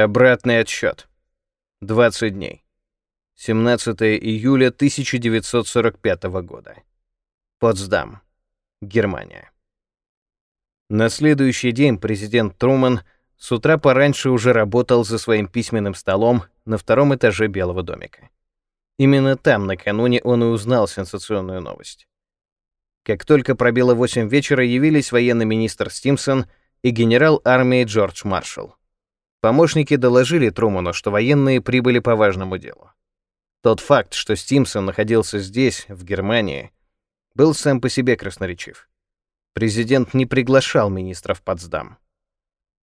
Обратный отсчет. 20 дней. 17 июля 1945 года. Потсдам. Германия. На следующий день президент Труман с утра пораньше уже работал за своим письменным столом на втором этаже Белого домика. Именно там накануне он и узнал сенсационную новость. Как только пробило 8 вечера, явились военный министр Стимсон и генерал армии Джордж Маршалл. Помощники доложили Труману, что военные прибыли по важному делу. Тот факт, что Стимсон находился здесь, в Германии, был сам по себе красноречив. Президент не приглашал министра в Потсдам.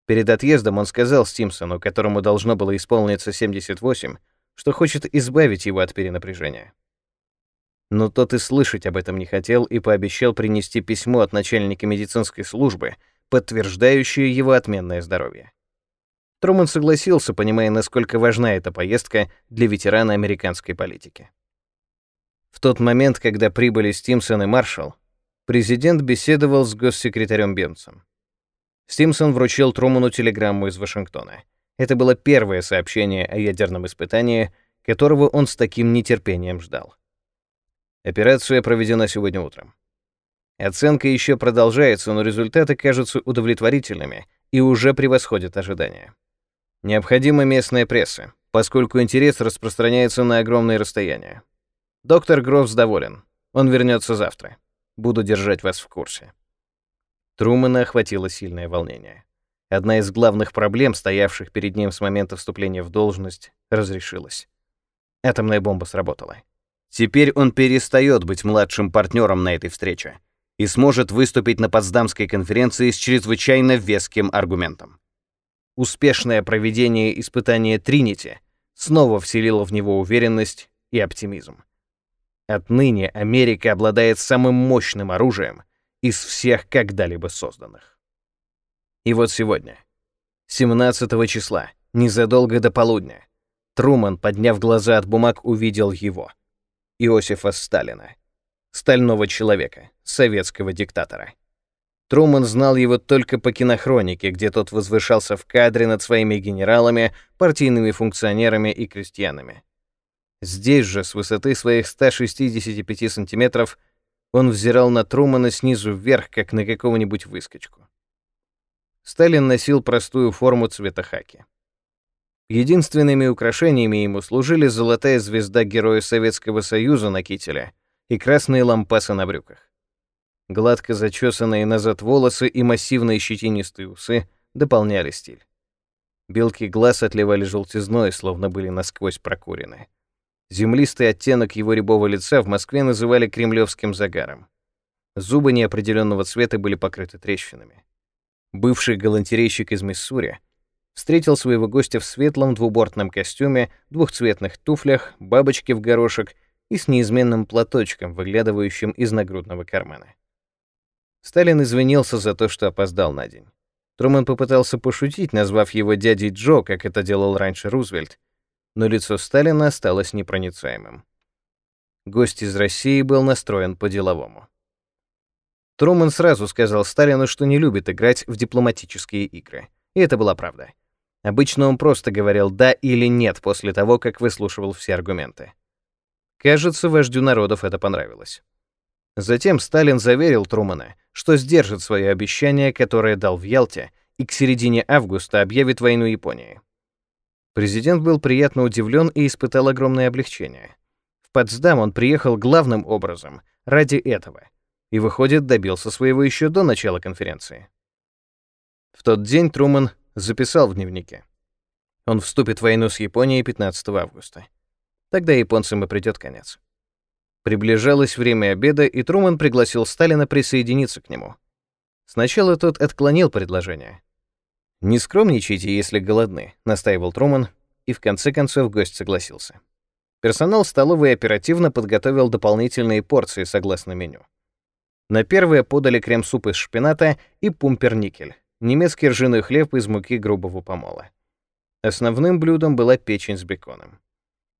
Перед отъездом он сказал Стимсону, которому должно было исполниться 78, что хочет избавить его от перенапряжения. Но тот и слышать об этом не хотел и пообещал принести письмо от начальника медицинской службы, подтверждающее его отменное здоровье. Труман согласился, понимая, насколько важна эта поездка для ветерана американской политики. В тот момент, когда прибыли Стимсон и Маршалл, президент беседовал с госсекретарем Бенцем. Стимсон вручил Труману телеграмму из Вашингтона. Это было первое сообщение о ядерном испытании, которого он с таким нетерпением ждал. Операция проведена сегодня утром. Оценка еще продолжается, но результаты кажутся удовлетворительными и уже превосходят ожидания. Необходима местная пресса, поскольку интерес распространяется на огромные расстояния. Доктор Грофс доволен. Он вернется завтра. Буду держать вас в курсе. Трумэна охватило сильное волнение. Одна из главных проблем, стоявших перед ним с момента вступления в должность, разрешилась. Атомная бомба сработала. Теперь он перестает быть младшим партнером на этой встрече и сможет выступить на Потсдамской конференции с чрезвычайно веским аргументом. Успешное проведение испытания Тринити снова вселило в него уверенность и оптимизм. Отныне Америка обладает самым мощным оружием из всех когда-либо созданных. И вот сегодня, 17 числа, незадолго до полудня, Труман, подняв глаза от бумаг, увидел его, Иосифа Сталина, стального человека, советского диктатора. Труман знал его только по кинохронике, где тот возвышался в кадре над своими генералами, партийными функционерами и крестьянами. Здесь же, с высоты своих 165 сантиметров, он взирал на Трумана снизу вверх, как на какого-нибудь выскочку. Сталин носил простую форму цвета хаки. Единственными украшениями ему служили золотая звезда Героя Советского Союза на кителе и красные лампасы на брюках. Гладко зачесанные назад волосы и массивные щетинистые усы дополняли стиль. Белки глаз отливали желтизной, словно были насквозь прокурены. Землистый оттенок его рябого лица в Москве называли кремлевским загаром. Зубы неопределенного цвета были покрыты трещинами. Бывший галантерейщик из Миссури встретил своего гостя в светлом двубортном костюме, двухцветных туфлях, бабочке в горошек и с неизменным платочком, выглядывающим из нагрудного кармана. Сталин извинился за то, что опоздал на день. Трумэн попытался пошутить, назвав его дядей Джо, как это делал раньше Рузвельт, но лицо Сталина осталось непроницаемым. Гость из России был настроен по-деловому. Трумэн сразу сказал Сталину, что не любит играть в дипломатические игры. И это была правда. Обычно он просто говорил «да» или «нет» после того, как выслушивал все аргументы. Кажется, вождю народов это понравилось. Затем Сталин заверил Трумэна, что сдержит свое обещание, которое дал в Ялте, и к середине августа объявит войну Японии. Президент был приятно удивлен и испытал огромное облегчение. В Потсдам он приехал главным образом ради этого и, выходит, добился своего еще до начала конференции. В тот день Трумэн записал в дневнике. Он вступит в войну с Японией 15 августа. Тогда японцам и придет конец. Приближалось время обеда, и Труман пригласил Сталина присоединиться к нему. Сначала тот отклонил предложение. «Не скромничайте, если голодны», — настаивал Труман, и в конце концов гость согласился. Персонал столовой оперативно подготовил дополнительные порции согласно меню. На первое подали крем-суп из шпината и пумперникель, немецкий ржаной хлеб из муки грубого помола. Основным блюдом была печень с беконом.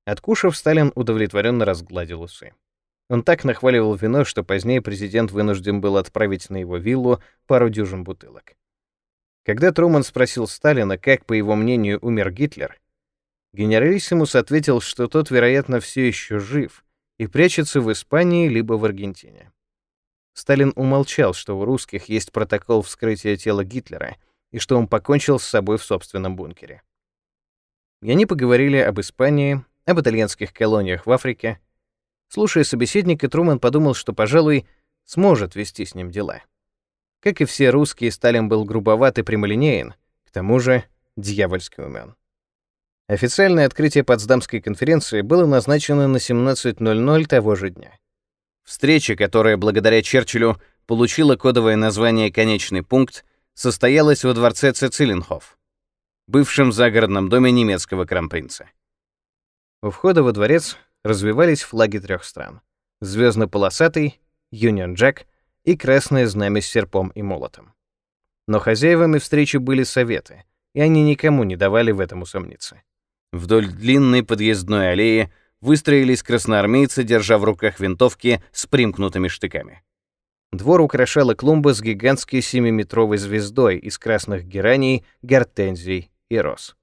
Откушав, Сталин удовлетворенно разгладил усы. Он так нахваливал вино, что позднее президент вынужден был отправить на его виллу пару дюжин бутылок. Когда Труман спросил Сталина, как, по его мнению, умер Гитлер, генералиссимус ответил, что тот, вероятно, все еще жив и прячется в Испании либо в Аргентине. Сталин умолчал, что у русских есть протокол вскрытия тела Гитлера и что он покончил с собой в собственном бункере. И они поговорили об Испании, об итальянских колониях в Африке. Слушая собеседника, Труман подумал, что, пожалуй, сможет вести с ним дела. Как и все русские, Сталин был грубоват и прямолинеен, к тому же дьявольски умен. Официальное открытие Потсдамской конференции было назначено на 17.00 того же дня. Встреча, которая благодаря Черчиллю получила кодовое название «Конечный пункт», состоялась во дворце Цицилинхоф, бывшем загородном доме немецкого кронпринца. У входа во дворец развивались флаги трех стран — звездно-полосатый, Юнион Джек и красное знамя с серпом и молотом. Но хозяевами встречи были советы, и они никому не давали в этом усомниться. Вдоль длинной подъездной аллеи выстроились красноармейцы, держа в руках винтовки с примкнутыми штыками. Двор украшала клумба с гигантской семиметровой звездой из красных гераний, гортензий и роз.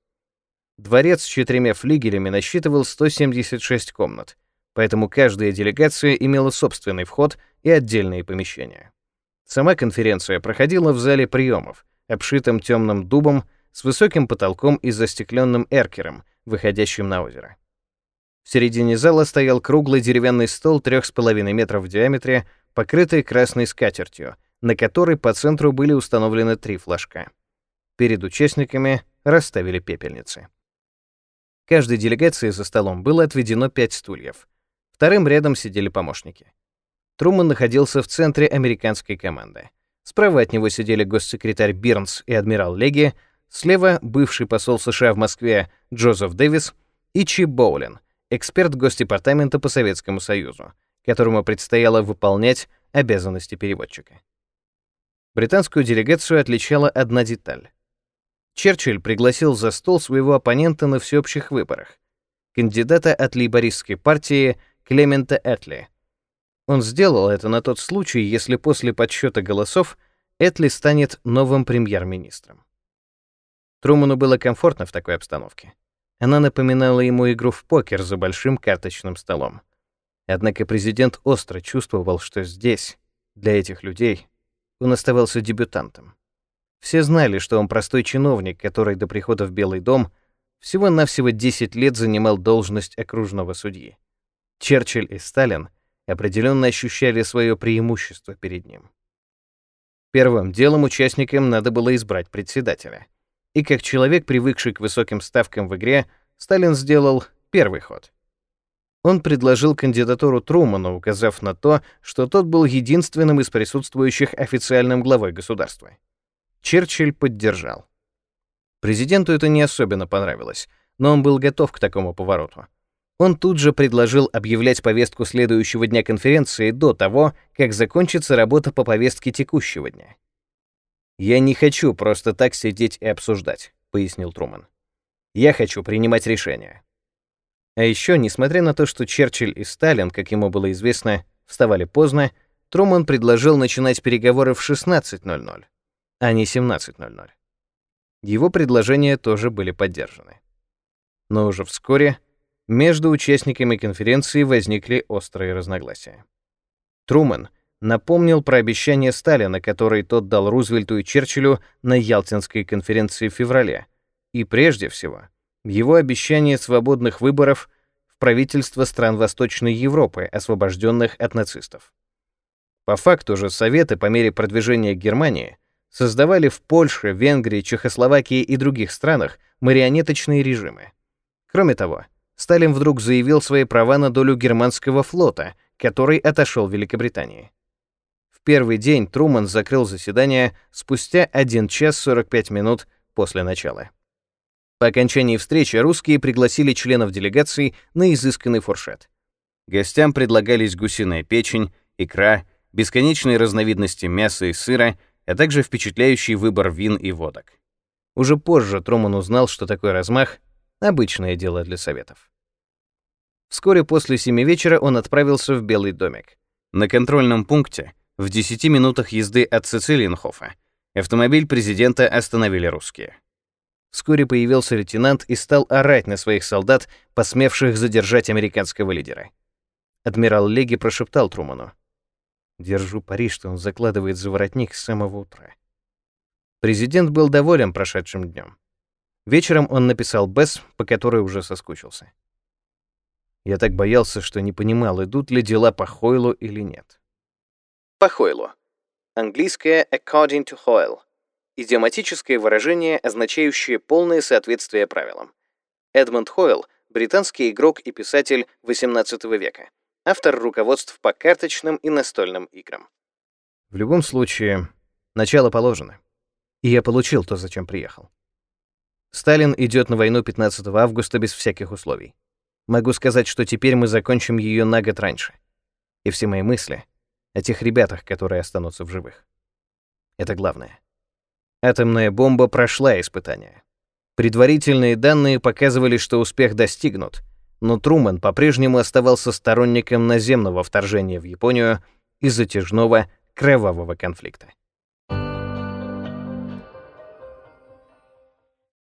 Дворец с четырьмя флигелями насчитывал 176 комнат, поэтому каждая делегация имела собственный вход и отдельные помещения. Сама конференция проходила в зале приемов, обшитом темным дубом, с высоким потолком и застекленным эркером, выходящим на озеро. В середине зала стоял круглый деревянный стол 3,5 метров в диаметре, покрытый красной скатертью, на которой по центру были установлены три флажка. Перед участниками расставили пепельницы. Каждой делегации за столом было отведено пять стульев. Вторым рядом сидели помощники. Труман находился в центре американской команды. Справа от него сидели госсекретарь Бирнс и адмирал Леги, Слева бывший посол США в Москве Джозеф Дэвис и Чи Боулин, эксперт Госдепартамента по Советскому Союзу, которому предстояло выполнять обязанности переводчика. Британскую делегацию отличала одна деталь. Черчилль пригласил за стол своего оппонента на всеобщих выборах, кандидата от лейбористской партии Клемента Этли. Он сделал это на тот случай, если после подсчета голосов Этли станет новым премьер-министром. Труману было комфортно в такой обстановке. Она напоминала ему игру в покер за большим карточным столом. Однако президент остро чувствовал, что здесь, для этих людей, он оставался дебютантом. Все знали, что он простой чиновник, который до прихода в Белый дом всего-навсего 10 лет занимал должность окружного судьи. Черчилль и Сталин определенно ощущали свое преимущество перед ним. Первым делом участникам надо было избрать председателя — и как человек, привыкший к высоким ставкам в игре, Сталин сделал первый ход. Он предложил кандидатуру Трумана, указав на то, что тот был единственным из присутствующих официальным главой государства. Черчилль поддержал. Президенту это не особенно понравилось, но он был готов к такому повороту. Он тут же предложил объявлять повестку следующего дня конференции до того, как закончится работа по повестке текущего дня. «Я не хочу просто так сидеть и обсуждать», — пояснил Труман. «Я хочу принимать решения». А еще, несмотря на то, что Черчилль и Сталин, как ему было известно, вставали поздно, Труман предложил начинать переговоры в 16.00, а не 17.00. Его предложения тоже были поддержаны. Но уже вскоре между участниками конференции возникли острые разногласия. Труман — напомнил про обещание Сталина, которое тот дал Рузвельту и Черчиллю на Ялтинской конференции в феврале, и прежде всего, его обещание свободных выборов в правительство стран Восточной Европы, освобожденных от нацистов. По факту же Советы по мере продвижения Германии создавали в Польше, Венгрии, Чехословакии и других странах марионеточные режимы. Кроме того, Сталин вдруг заявил свои права на долю германского флота, который отошел Великобритании первый день Труман закрыл заседание спустя 1 час 45 минут после начала. По окончании встречи русские пригласили членов делегации на изысканный фуршет. Гостям предлагались гусиная печень, икра, бесконечные разновидности мяса и сыра, а также впечатляющий выбор вин и водок. Уже позже Труман узнал, что такой размах — обычное дело для советов. Вскоре после семи вечера он отправился в Белый домик. На контрольном пункте в 10 минутах езды от Цицилиенхофа Автомобиль президента остановили русские. Вскоре появился лейтенант и стал орать на своих солдат, посмевших задержать американского лидера. Адмирал Леги прошептал Труману. «Держу пари, что он закладывает за воротник с самого утра». Президент был доволен прошедшим днем. Вечером он написал Бесс, по которой уже соскучился. Я так боялся, что не понимал, идут ли дела по Хойлу или нет. По Хойлу. Английское according to Hoyle. Идиоматическое выражение, означающее полное соответствие правилам. Эдмонд Хойл — британский игрок и писатель XVIII века, автор руководств по карточным и настольным играм. В любом случае, начало положено. И я получил то, зачем приехал. Сталин идет на войну 15 августа без всяких условий. Могу сказать, что теперь мы закончим ее на год раньше. И все мои мысли о тех ребятах, которые останутся в живых. Это главное. Атомная бомба прошла испытание. Предварительные данные показывали, что успех достигнут, но Трумэн по-прежнему оставался сторонником наземного вторжения в Японию и затяжного кровавого конфликта.